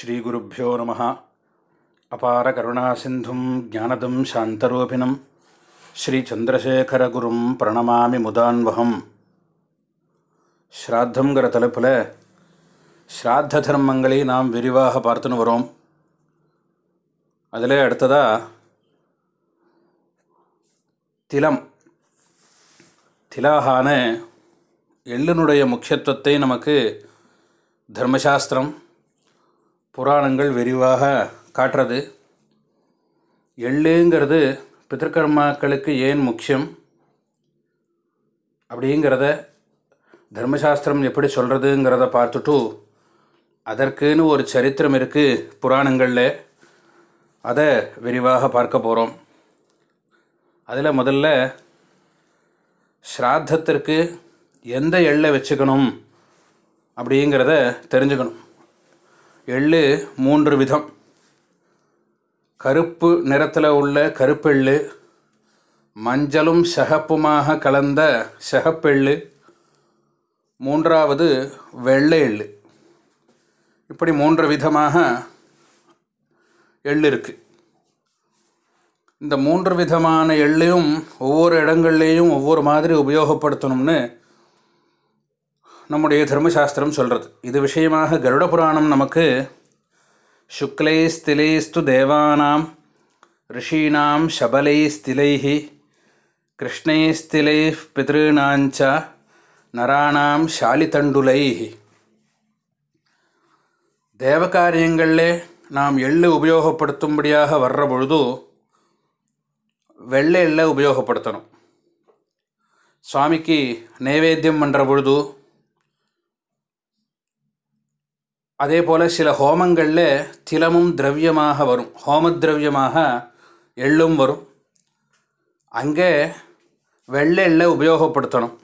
ஸ்ரீகுருப்போ நம. அபார கருணா சிந்தும் ஜானதம் சாந்தரூபிணம். ஸ்ரீ சந்திரசேகரகுரும் பிரணமாமி முதான்வகம். ஸ்ராத்தங்கிற தலைப்பில் ஸ்ராத்த தர்மங்களை நாம் விரிவாக பார்த்துன்னு வரோம். அதில் அடுத்ததாக திலம். திலாகான எள்ளினுடைய முக்கியத்துவத்தை நமக்கு தர்மசாஸ்திரம் புராணங்கள் விரிவாக காட்டுறது. எள்ளுங்கிறது பிதற்கர்மாக்களுக்கு ஏன் முக்கியம்? அப்படிங்கிறத தர்மசாஸ்திரம் எப்படி சொல்கிறதுங்கிறத பார்த்துட்டு அதற்குன்னு ஒரு சரித்திரம் இருக்குது புராணங்களில். அதை விரிவாக பார்க்க போகிறோம் அதில் முதல்ல ஸ்ராத்தத்திற்கு எந்த எள்ளை வச்சுக்கணும் அப்படிங்கிறத தெரிஞ்சுக்கணும். எள்ளு மூன்று விதம். கருப்பு நிறத்தில் உள்ள கருப்பெள்ளு மஞ்சளும் சகப்புமாக கலந்த சகப்பெள்ளு மூன்றாவது வெள்ளை எள்ளு. இப்படி மூன்று விதமாக எள்ளு இருக்குது இந்த மூன்று விதமான எள்ளையும் ஒவ்வொரு இடங்கள்லேயும் ஒவ்வொரு மாதிரி உபயோகப்படுத்தணும்னு நம்முடைய தர்மசாஸ்திரம் சொல்கிறது இது விஷயமாக கருட புராணம் நமக்கு சுக்லை சுக்லைஸ்திலைஸ்து தேவானாம் ரிஷீனாம் சபலை ஸ்திலைஹி கிருஷ்ணை ஸ்திலை பிதॄணாஞ்ச நராணாம் ஷாலிதண்டுலைः தேவகாரியங்களில் நாம் எள்ளு உபயோகப்படுத்தும்படியாக வர்ற பொழுது வெள்ளை எள்ளை உபயோகப்படுத்தணும். சுவாமிக்கு நைவேத்தியம் பண்ணுற பொழுது அதே போல் சில ஹோமங்களில் திலமும் திரவியமாக வரும். ஹோம திரவியமாக எள்ளும் வரும். அங்கே வெள்ளை எள்ளை உபயோகப்படுத்தணும்.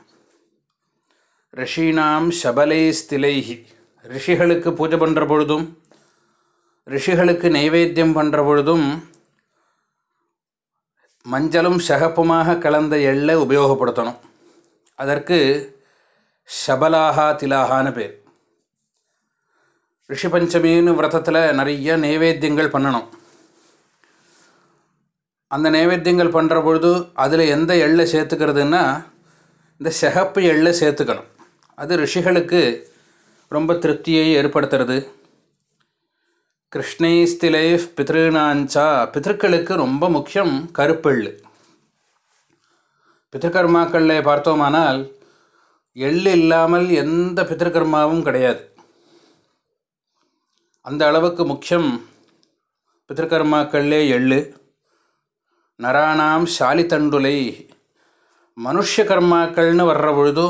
ரிஷீனாம் சபலை ஸ்திலைஹி ரிஷிகளுக்கு பூஜை பண்ணுற பொழுதும் ரிஷிகளுக்கு நைவேத்தியம் பண்ணுற பொழுதும் மஞ்சளும் சகப்புமாக கலந்த எள்ளை உபயோகப்படுத்தணும். அதற்கு சபலாகா திலாகான்னு பேர். ரிஷி பஞ்சமின்னு விரதத்தில் நிறைய நைவேத்தியங்கள் பண்ணணும். அந்த நைவேத்தியங்கள் பண்ணுற பொழுது அதில் எந்த எள்ளை சேர்த்துக்கிறதுன்னா இந்த சிகப்பு எள்ளை சேர்த்துக்கணும். அது ரிஷிகளுக்கு ரொம்ப திருப்தியை ஏற்படுத்துறது. கிருஷ்ணைஸ்திலை பித்ருநாஞ்சா பித்திருக்களுக்கு ரொம்ப முக்கியம் கருப்பெள்ளு. பித்திருக்கர்மாக்களில் பார்த்தோமானால் எள்ளு இல்லாமல் எந்த பித்திருக்கர்மாவும் கிடையாது. அந்த அளவுக்கு முக்கியம் பித்திருக்கர்மாக்களே எள்ளு. நராணாம் சாலித்தண்டுலை மனுஷ கர்மாக்கள்னு வர்ற பொழுது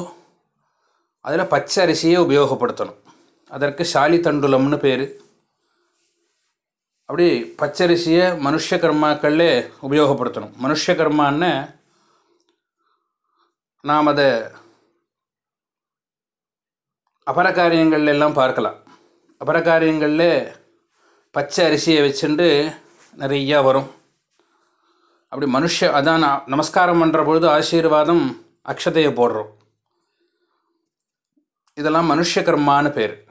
அதில் பச்சை அரிசியை உபயோகப்படுத்தணும். அதற்கு சாலித்தண்டுலம்னு பேர். அப்படி பச்சரிசியை மனுஷ கர்மாக்கள்லே உபயோகப்படுத்தணும். மனுஷ கர்மான்னு நாம் அதை அபரகாரியங்கள் எல்லாம் பார்க்கலாம். அபரகாரியங்களில் பச்சை அரிசியை வச்சுட்டு நிறையா வரும். அப்படி மனுஷ அதான் நமஸ்காரம் பண்ணுற பொழுது ஆசீர்வாதம் அக்ஷதையை போடுறோம். இதெல்லாம் மனுஷ கர்மான்னு பேர்.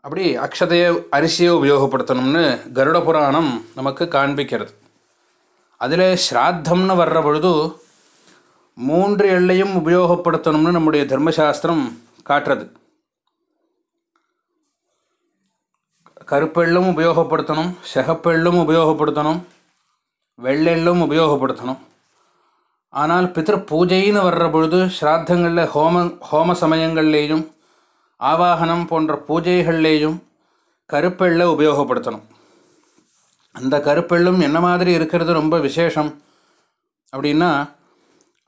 அப்படி அக்ஷதையை அரிசியை உபயோகப்படுத்தணும்னு கருட புராணம் நமக்கு காண்பிக்கிறது. அதில் ஸ்ராத்தம்னு வர்ற பொழுது மூன்று எல்லையும் உபயோகப்படுத்தணும்னு நம்முடைய தர்மசாஸ்திரம் காட்டுறது. கருப்பெள்ளும் உபயோகப்படுத்தணும் சிகப்பெள்ளும் உபயோகப்படுத்தணும் வெள்ளெள்ளும் உபயோகப்படுத்தணும். ஆனால் பித்திரு பூஜைன்னு வர்ற பொழுது ஸ்ராத்தங்களில் ஹோம ஹோம சமயங்கள்லேயும் ஆவாகனம் போன்ற பூஜைகள்லேயும் கருப்பெள்ளை உபயோகப்படுத்தணும். அந்த கருப்பெள்ளும் என்ன மாதிரி இருக்கிறது ரொம்ப விசேஷம் அப்படின்னா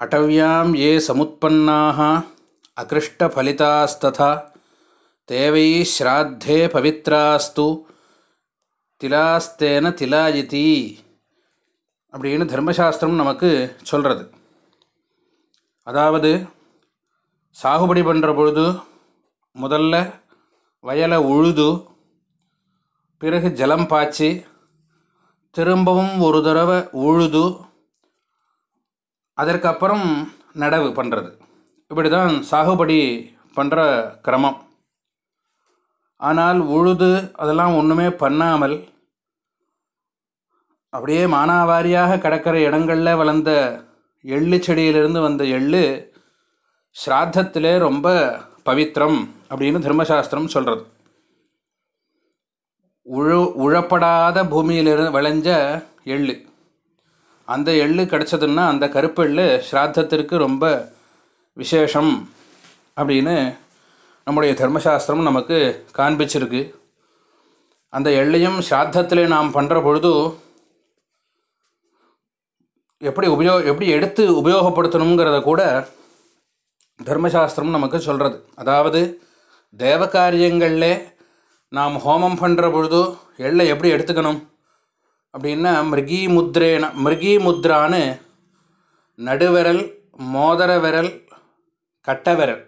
அட்டவியாம் ஏ சமுத்பன்னாக அகிருஷ்ட ஃபலிதாஸ்ததா தேவை ஸ்ராத்தே பவித்ராஸ்து. திலாஸ்தேன திலாயிதி அப்படின்னு தர்மசாஸ்திரம் நமக்கு சொல்கிறது அதாவது சாகுபடி பண்ணுற பொழுது முதல்ல வயலை உழுது பிறகு ஜலம் பாய்ச்சி திரும்பவும் ஒரு தடவை உழுது அதற்கப்புறம் நடவு பண்ணுறது இப்படி தான் சாகுபடி பண்ணுற கிரமம். ஆனால் உழுது அதெல்லாம் ஒன்றுமே பண்ணாமல் அப்படியே மானாவாரியாக கடற்கரை இடங்களில் வளர்ந்த எள்ளு செடியிலிருந்து வந்த எள்ளு ஸ்ராத்தத்திலே ரொம்ப பவித்திரம் அப்படின்னு தர்மசாஸ்திரம் சொல்கிறது உழு உழப்படாத பூமியிலிருந்து விளைஞ்ச எள்ளு. அந்த எள்ளு கிடச்சதுன்னா அந்த கருப்பு எள்ளு ஸ்ராத்தத்திற்கு ரொம்ப விசேஷம் அப்படின்னு நம்முடைய தர்மசாஸ்திரம் நமக்கு காண்பிச்சிருக்கு. அந்த எள்ளையும் சாத்தத்தில் நாம் பண்ணுற பொழுது எப்படி உபயோ எப்படி எடுத்து உபயோகப்படுத்தணுங்கிறத கூட தர்மசாஸ்திரம் நமக்கு சொல்கிறது அதாவது தேவ காரியங்களில் நாம் ஹோமம் பண்ணுற பொழுது எள்ளை எப்படி எடுத்துக்கணும்? அப்படின்னா மிருகி முத்ரேன மிருகி முத்ரான்னு நடுவிரல் மோதிர விரல் கட்ட விரல்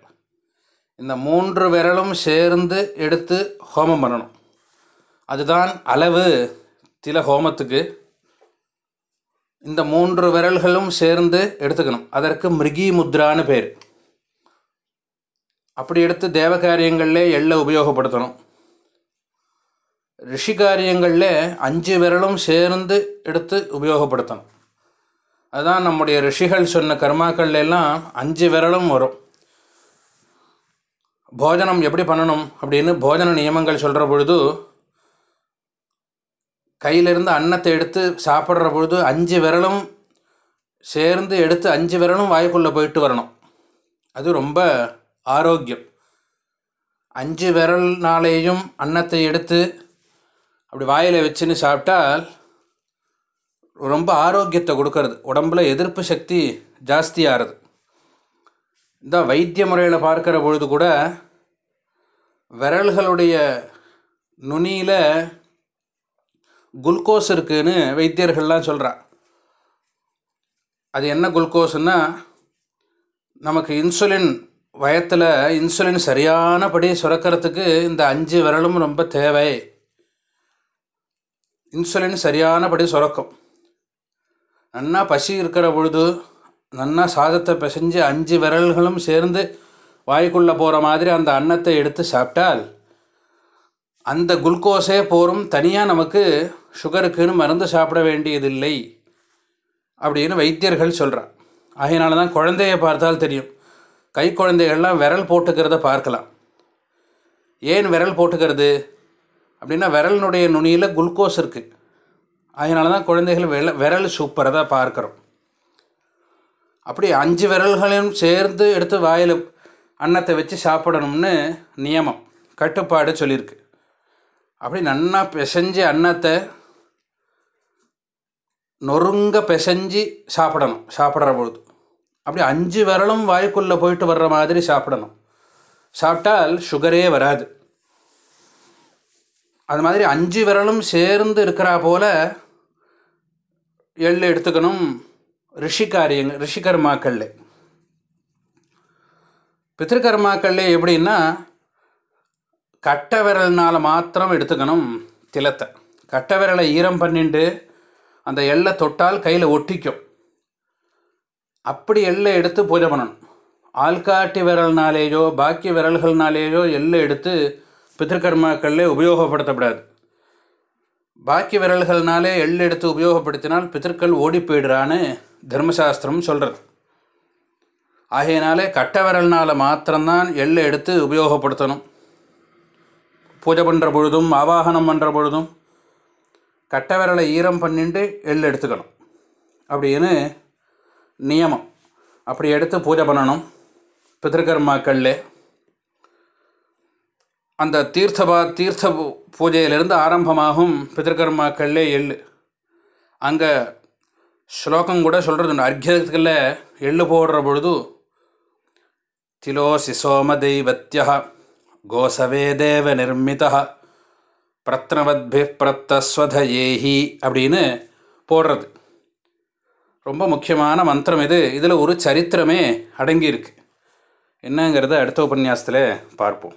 இந்த மூன்று விரலும் சேர்ந்து எடுத்து ஹோமம் பண்ணணும். அதுதான் அளவு தில ஹோமத்துக்கு. இந்த மூன்று விரல்களும் சேர்ந்து எடுத்துக்கணும். அதற்கு மிருகி முத்ரான்னு பேர். அப்படி எடுத்து தேவ காரியங்களில் எள்ளை உபயோகப்படுத்தணும். ரிஷி காரியங்களில் அஞ்சு விரலும் சேர்ந்து எடுத்து உபயோகப்படுத்தணும். அதுதான் நம்முடைய ரிஷிகள் சொன்ன கர்மாக்கள் எல்லாம் அஞ்சு விரலும் வரும். போஜனம் எப்படி பண்ணணும் அப்படின்னு போஜன நியமங்கள் சொல்கிற பொழுது கையிலிருந்து அன்னத்தை எடுத்து சாப்பிட்ற பொழுது அஞ்சு விரலும் சேர்ந்து எடுத்து அஞ்சு விரலும் வாய்க்குள்ளே போயிட்டு வரணும். அது ரொம்ப ஆரோக்கியம். அஞ்சு விரல்னாலேயும் அன்னத்தை எடுத்து அப்படி வாயில் வச்சுன்னு சாப்பிட்டால் ரொம்ப ஆரோக்கியத்தை கொடுக்கறது. உடம்புல எதிர்ப்பு சக்தி ஜாஸ்தியாகிறது. இந்த வைத்திய முறையில் பார்க்குற பொழுது கூட விரல்களுடைய நுனியில் குளுக்கோஸ் இருக்குதுன்னு வைத்தியர்கள்லாம் சொல்கிறா அது என்ன குளுக்கோஸ்னா நமக்கு இன்சுலின் வயத்தில் இன்சுலின் சரியானபடி சுரக்கிறதுக்கு இந்த அஞ்சு விரலும் ரொம்ப தேவை. இன்சுலின் சரியானபடி சுரக்கும். நன்னா பசி இருக்கிற பொழுது நன்னா சாதத்தை பிசைஞ்சு அஞ்சு விரல்களும் சேர்ந்து வாய்க்குள்ளே போகிற மாதிரி அந்த அன்னத்தை எடுத்து சாப்பிட்டால் அந்த குளுக்கோஸே போரும். தனியாக நமக்கு சுகருக்குன்னு மருந்து சாப்பிட வேண்டியதில்லை அப்படின்னு வைத்தியர்கள் சொல்கிறான் அதனால தான் குழந்தைய பார்த்தால் தெரியும். கை குழந்தைகள்லாம் விரல் போட்டுக்கிறத பார்க்கலாம். ஏன் விரல் போட்டுக்கிறது? அப்படின்னா விரலினுடைய நுனியில் குளுக்கோஸ் இருக்குது அதனால தான் குழந்தைகள் விரல விரல் சூப்பராக பார்க்குறோம். அப்படி அஞ்சு விரல்களையும் சேர்ந்து எடுத்து வாயில் அன்னத்தை வச்சு சாப்பிடணும்னு நியமம் கட்டுப்பாடு சொல்லியிருக்கு. அப்படி நன்னா பிசைஞ்சு அன்னத்தை நொறுங்க பிசைஞ்சு சாப்பிடணும் சாப்பிட்ற பொழுது. அப்படி அஞ்சு விரலும் வாய்க்குள்ளே போயிட்டு வர்ற மாதிரி சாப்பிடணும். சாப்பிட்டால் சுகரே வராது. அது மாதிரி அஞ்சு விரலும் சேர்ந்து இருக்கிறா போல் எள் எடுத்துக்கணும் ரிஷி ரிஷிகர்மாக்கள் ரிஷிகர்மாக்கள்ல எப்படின்னா கட்ட விரல்னால் மாத்திரம் எடுத்துக்கணும் திலத்தை. கட்ட விரலை ஈரம் பண்ணிட்டு அந்த எள்ளை தொட்டால் கையில் ஒட்டிக்கும். அப்படி எள்ளை எடுத்து பூஜை பண்ணணும். ஆள்காட்டி விரல்னாலேயோ பாக்கி விரல்கள்னாலேயோ எள்ளை எடுத்து பித்திருக்கர்மாக்களில் உபயோகப்படுத்தப்படாது. பாக்கி விரல்கள்னாலே எள் எடுத்து உபயோகப்படுத்தினால் பித்திருக்கள் ஓடி போயிடுறான்னு தர்மசாஸ்திரம் சொல்கிறது ஆகையினாலே கட்ட விரல்னால் மாத்திரம்தான் எள்ளை எடுத்து உபயோகப்படுத்தணும். பூஜை பண்ணுற பொழுதும் ஆவாகனம் பண்ணுற பொழுதும் கட்ட விரலை ஈரம் பண்ணிட்டு எள் எடுத்துக்கணும். அப்படின்னு நியமம். அப்படி எடுத்து பூஜை பண்ணணும். பித்திருக்கர்மாக்கள்ல அந்த தீர்த்தபா தீர்த்த பூஜையிலிருந்து ஆரம்பமாகும் பித்திருக்கர்மாக்கள்ல எள்ளு. அங்கே ஸ்லோகம் கூட சொல்கிறது அர்க்கியத்தில் எள்ளு போடுற பொழுது திலோசி சோம தெய்வத்திய கோசவே தேவ நிர்மிதா பிரத்னவத்பி பிரத்தஸ்வதயேஹி அப்படின்னு போடுறது. ரொம்ப முக்கியமான மந்திரம் இது. இதில் ஒரு சரித்திரமே அடங்கியிருக்கு. என்னங்கிறத அடுத்த உபன்யாசத்தில் பார்ப்போம்.